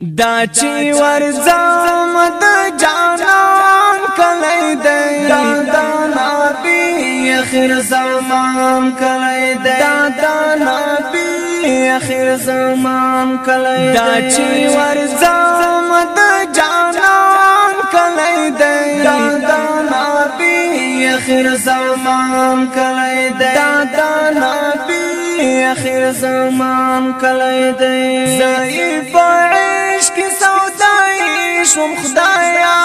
دا چې ورځم د جانان کله دی دا نبی اخر زمان کله دی دا نبی اخر زمان کله دی دا چې ورځم د جانان کله دی دا نبی اخر زمان کله دی دا نبی اخر زمان کله دی ضعیف زای شوم خدایا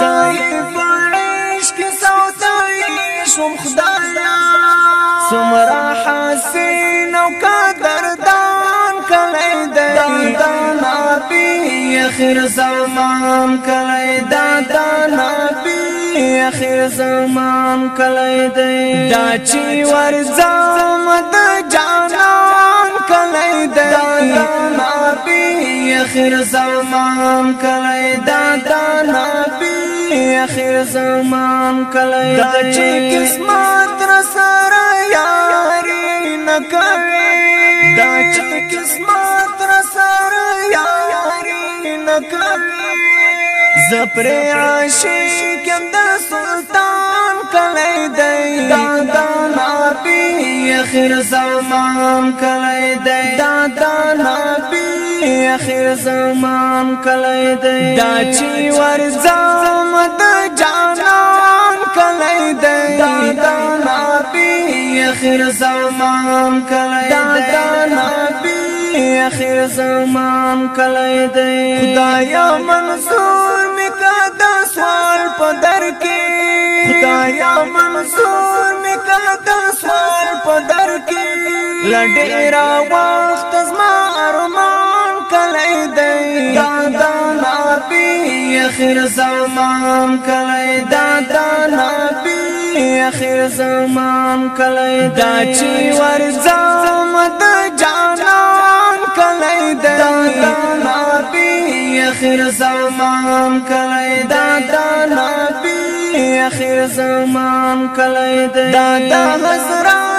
زای پرش کی سوتای شوم خدایا سمرا حسین او قدر دان کله دای دان نبی اخر زمان کله دان نبی اخر زمان کله دای دا چی ورځم اخر زمان کله دا دا نبی اخر زمان کله دا چې قسمت را سره یاري نکوي دا چې قسمت را سره یاري نکوي زپر عاشق د سلطان کله دی اخر زمان کله دی دا دا نبی اخر زمان کله دی دا چې ورځم د جانان کله دی دا دا نبی اخر زمان کله دی دا نبی اخر زمان کله دی خدایا منصور میکا د سوال په در کې خدایا منصور لډیر وخت زما ارمان کله دی دادا نبی اخر زمان کله دادا نبی اخر زمان کله دا چی ورځم د جانان کله دی دادا نبی اخر زمان کله دادا نبی اخر زمان کله دی دادا حضرت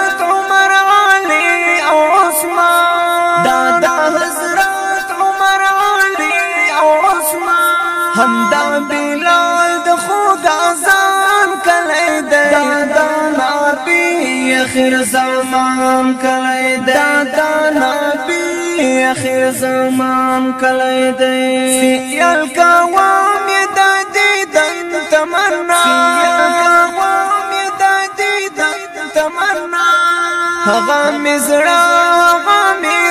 هم دا بلال د خدا زان کله دی دا نبی اخر زمان کله دی دا نبی اخر زمان کله دی سیل کوام د دیدن تمنا کوام د دیدن تمنا هغه مزړه هغه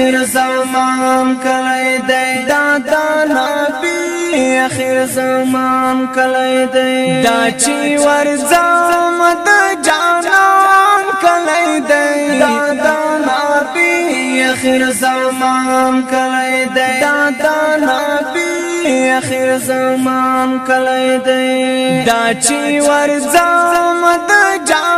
اخر زمان کله دی دا دا نبی اخر زمان کله دی دا چې ورځم د جانان کله دی دا دا نبی اخر زمان کله دی دا دا نبی اخر زمان کله دی دا چې ورځم د جانان